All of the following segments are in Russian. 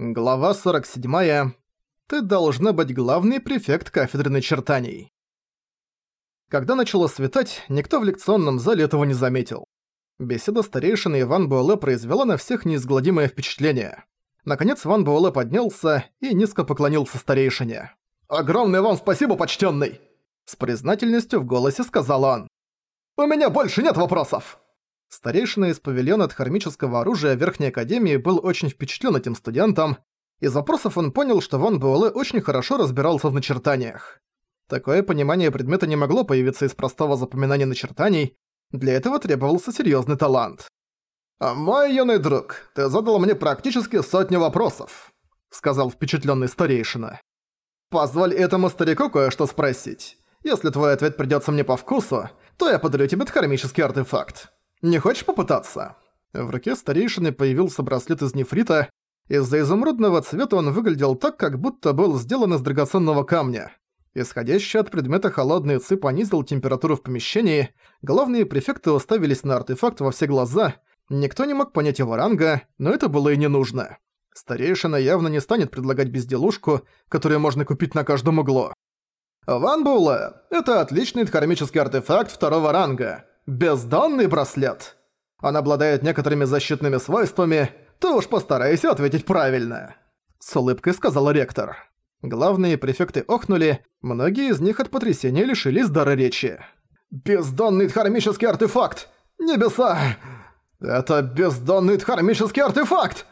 Глава 47. Ты должна быть главный префект кафедры начертаний. Когда начало светать, никто в лекционном зале этого не заметил. Беседа старейшины Иван Буэлэ произвела на всех неизгладимое впечатление. Наконец Ван Буэлэ поднялся и низко поклонился старейшине. «Огромное вам спасибо, почтенный!» С признательностью в голосе сказал он. «У меня больше нет вопросов!» Старейшина из павильона от хромического оружия Верхней Академии был очень впечатлен этим студентом, из запросов он понял, что Ван Буэлэ очень хорошо разбирался в начертаниях. Такое понимание предмета не могло появиться из простого запоминания начертаний, для этого требовался серьезный талант. А «Мой юный друг, ты задал мне практически сотню вопросов», — сказал впечатленный старейшина. «Позволь этому старику кое-что спросить. Если твой ответ придется мне по вкусу, то я подарю тебе дхармический артефакт. Не хочешь попытаться?» В руке старейшины появился браслет из нефрита. Из-за изумрудного цвета он выглядел так, как будто был сделан из драгоценного камня. Исходящий от предмета холодный цы понизил температуру в помещении, главные префекты уставились на артефакт во все глаза, никто не мог понять его ранга, но это было и не нужно. Старейшина явно не станет предлагать безделушку, которую можно купить на каждом углу. «Ван Була, это отличный кармический артефакт второго ранга безданный браслет. Он обладает некоторыми защитными свойствами, ты уж постарайся ответить правильно», — с улыбкой сказал ректор. Главные префекты охнули, многие из них от потрясения лишились дара речи. «Бездонный дхармический артефакт! Небеса! Это бездонный дхармический артефакт!»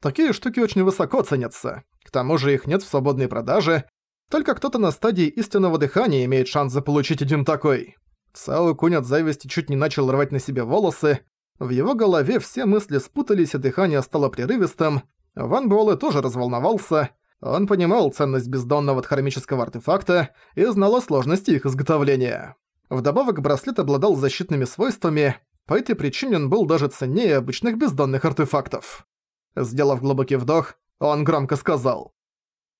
Такие штуки очень высоко ценятся. К тому же их нет в свободной продаже, только кто-то на стадии истинного дыхания имеет шанс заполучить один такой. Цао Кунь от зависти чуть не начал рвать на себе волосы. В его голове все мысли спутались, и дыхание стало прерывистым. Ван Буэлэ тоже разволновался. Он понимал ценность бездонного хромического артефакта и знал о сложности их изготовления. Вдобавок браслет обладал защитными свойствами, по этой причине он был даже ценнее обычных бездонных артефактов. Сделав глубокий вдох, он громко сказал.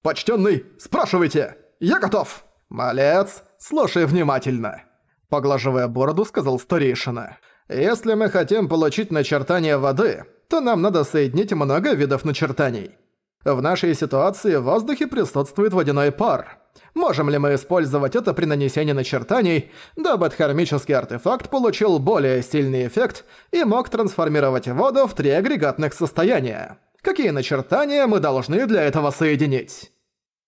«Почтенный, спрашивайте! Я готов!» «Малец, слушай внимательно!» поглаживая бороду, сказал старейшина. «Если мы хотим получить начертание воды, то нам надо соединить много видов начертаний. В нашей ситуации в воздухе присутствует водяной пар. Можем ли мы использовать это при нанесении начертаний, дабы дхармический артефакт получил более сильный эффект и мог трансформировать воду в три агрегатных состояния? Какие начертания мы должны для этого соединить?»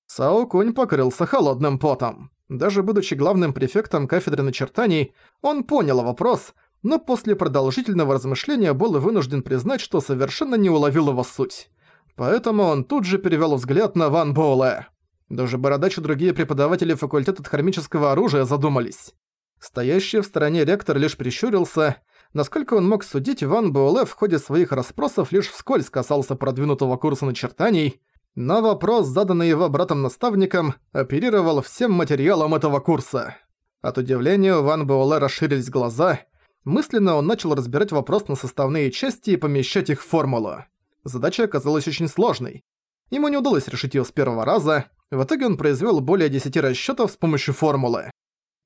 Сао Кунь покрылся холодным потом. Даже будучи главным префектом кафедры начертаний, он понял вопрос, но после продолжительного размышления был вынужден признать, что совершенно не уловил его суть. Поэтому он тут же перевёл взгляд на Ван Боуле. Даже Бородач и другие преподаватели факультета хромического оружия задумались. Стоящий в стороне ректор лишь прищурился. Насколько он мог судить, Ван Буэлэ в ходе своих расспросов лишь вскользь касался продвинутого курса начертаний но вопрос, заданный его братом-наставником, оперировал всем материалом этого курса. От удивления у Ван Буэлэ расширились глаза. Мысленно он начал разбирать вопрос на составные части и помещать их в формулу. Задача оказалась очень сложной. Ему не удалось решить её с первого раза, в итоге он произвёл более 10 расчётов с помощью формулы.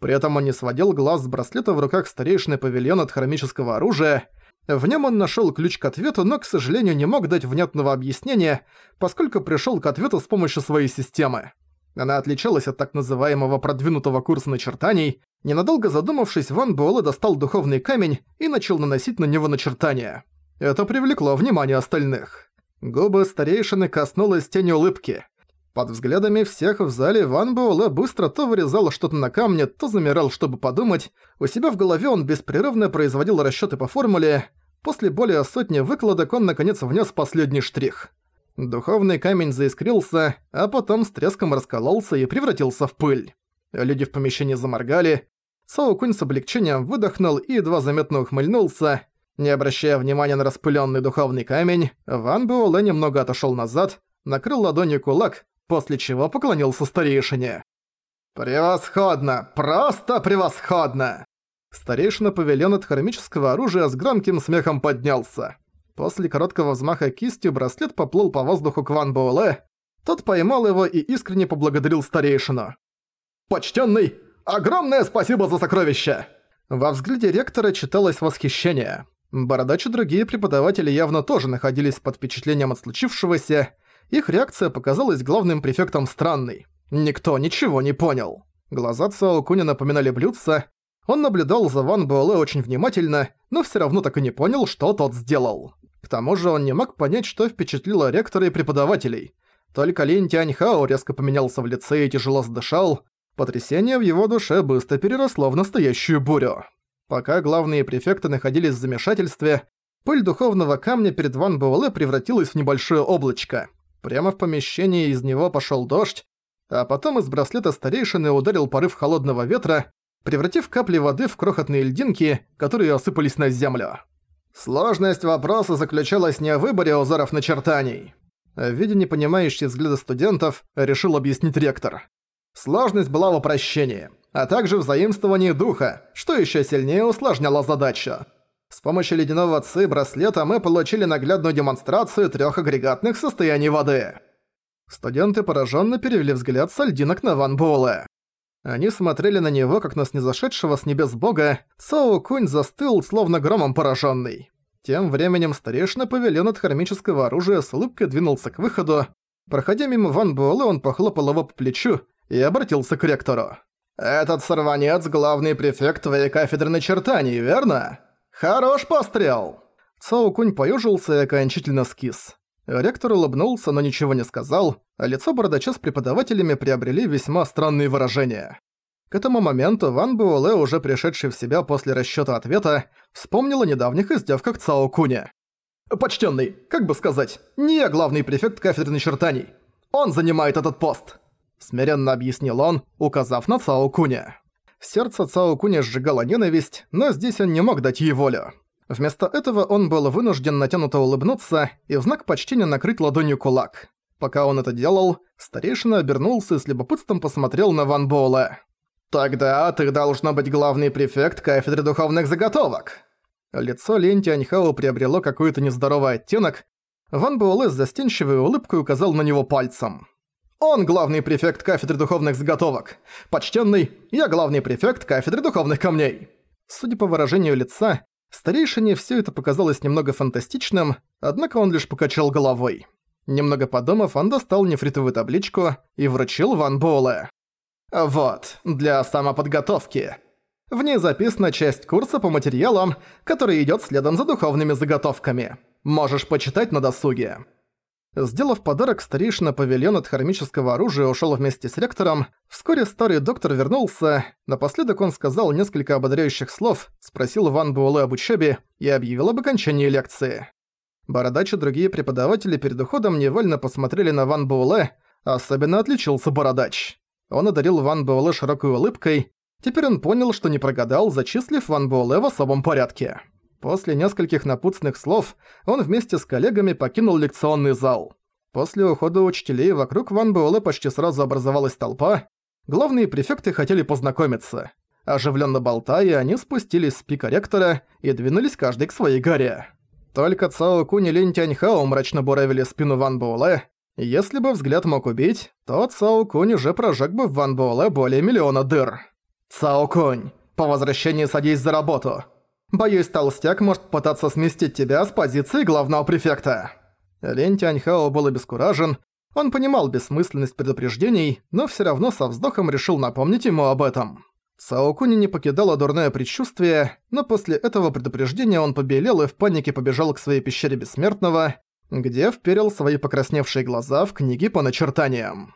При этом он не сводил глаз с браслета в руках старейшины павильона от хромического оружия – в нем он нашел ключ к ответу, но, к сожалению, не мог дать внятного объяснения, поскольку пришел к ответу с помощью своей системы. Она отличалась от так называемого продвинутого курса начертаний. Ненадолго задумавшись, Ван Буэлэ достал духовный камень и начал наносить на него начертания. Это привлекло внимание остальных. Губы старейшины коснулась тени улыбки. Под взглядами всех в зале Ван Буэлэ быстро то вырезал что-то на камне, то замирал, чтобы подумать. У себя в голове он беспрерывно производил расчеты по формуле После более сотни выкладок он наконец внес последний штрих. Духовный камень заискрился, а потом с треском раскололся и превратился в пыль. Люди в помещении заморгали. Саукунь с облегчением выдохнул и едва заметно ухмыльнулся. Не обращая внимания на распыленный духовный камень, Ван Буэлэ немного отошел назад, накрыл ладонью кулак, после чего поклонился старейшине. «Превосходно! Просто превосходно!» Старейшина павильон от хромического оружия с громким смехом поднялся. После короткого взмаха кистью браслет поплыл по воздуху к Ван Буэлэ. Тот поймал его и искренне поблагодарил старейшину. «Почтенный, огромное спасибо за сокровище!» Во взгляде ректора читалось восхищение. Бородачи и другие преподаватели явно тоже находились под впечатлением от случившегося. Их реакция показалась главным префектом странной. Никто ничего не понял. Глаза Цао Куни напоминали блюдца, он наблюдал за Ван Буэлэ очень внимательно, но всё равно так и не понял, что тот сделал. К тому же он не мог понять, что впечатлило ректора и преподавателей. Только Лин Тяньхао резко поменялся в лице и тяжело задышал. Потрясение в его душе быстро переросло в настоящую бурю. Пока главные префекты находились в замешательстве, пыль духовного камня перед Ван Буэлэ превратилась в небольшое облачко. Прямо в помещении из него пошёл дождь, а потом из браслета старейшины ударил порыв холодного ветра, превратив капли воды в крохотные льдинки, которые осыпались на землю. Сложность вопроса заключалась не в выборе узоров начертаний. А Видя непонимающие взгляды студентов, решил объяснить ректор. Сложность была в упрощении, а также в заимствовании духа, что еще сильнее усложняло задачу. С помощью ледяного ци браслета мы получили наглядную демонстрацию трех агрегатных состояний воды. Студенты пораженно перевели взгляд с льдинок на Ван Буэлэ. Они смотрели на него, как на снизошедшего с небес бога, Сао Кунь застыл, словно громом пораженный. Тем временем старейшина повелен от хромического оружия с улыбкой двинулся к выходу. Проходя мимо Ван Буэлэ, он похлопал его по плечу и обратился к ректору. «Этот сорванец — главный префект твоей кафедры начертаний, верно? Хорош пострел!» Цао Кунь поюжился и окончательно скис. Ректор улыбнулся, но ничего не сказал, а лицо бородача с преподавателями приобрели весьма странные выражения. К этому моменту Ван Буэлэ, уже пришедший в себя после расчёта ответа, вспомнил о недавних издевках Цао Куня. «Почтенный, как бы сказать, не я главный префект кафедры начертаний. Он занимает этот пост!» Смиренно объяснил он, указав на Цао Куня. Сердце Цао Куня сжигало ненависть, но здесь он не мог дать ей волю. Вместо этого он был вынужден натянуто улыбнуться и в знак почтения накрыть ладонью кулак. Пока он это делал, старейшина обернулся и с любопытством посмотрел на Ван Боула. «Тогда ты должно быть главный префект кафедры духовных заготовок!» Лицо Лен Тяньхао приобрело какой-то нездоровый оттенок. Ван Буэлэ с застенчивой улыбкой указал на него пальцем. «Он главный префект кафедры духовных заготовок. Почтенный, я главный префект кафедры духовных камней». Судя по выражению лица, Старейшине все это показалось немного фантастичным, однако он лишь покачал головой. Немного подумав, он достал нефритовую табличку и вручил Ван Буэлэ. «Вот, для самоподготовки. В ней записана часть курса по материалам, который идет следом за духовными заготовками. Можешь почитать на досуге». Сделав подарок, старейшина павильон от хромического оружия ушел вместе с ректором. Вскоре старый доктор вернулся. Напоследок он сказал несколько ободряющих слов, спросил Ван Буэлэ об учебе и объявил об окончании лекции. Бородач и другие преподаватели перед уходом невольно посмотрели на Ван Буэлэ, особенно отличился Бородач. Он одарил Ван Буэлэ широкой улыбкой. Теперь он понял, что не прогадал, зачислив Ван Буэлэ в особом порядке. После нескольких напутственных слов он вместе с коллегами покинул лекционный зал. После ухода учителей вокруг Ван Буэлэ почти сразу образовалась толпа. Главные префекты хотели познакомиться. Оживленно болтая, они спустились с пика ректора и двинулись каждый к своей горе. Только Цао Кунь и Лин Тяньхао мрачно буравили спину Ван Буэлэ. Если бы взгляд мог убить, то Цао Кунь уже прожег бы в Ван Буэлэ более миллиона дыр. «Цао Кунь, по возвращении садись за работу!» Боюсь, толстяк может пытаться сместить тебя с позиции главного префекта». Лень Тяньхао был обескуражен. Он понимал бессмысленность предупреждений, но всё равно со вздохом решил напомнить ему об этом. Саокуни не покидало дурное предчувствие, но после этого предупреждения он побелел и в панике побежал к своей пещере Бессмертного, где вперил свои покрасневшие глаза в книги по начертаниям.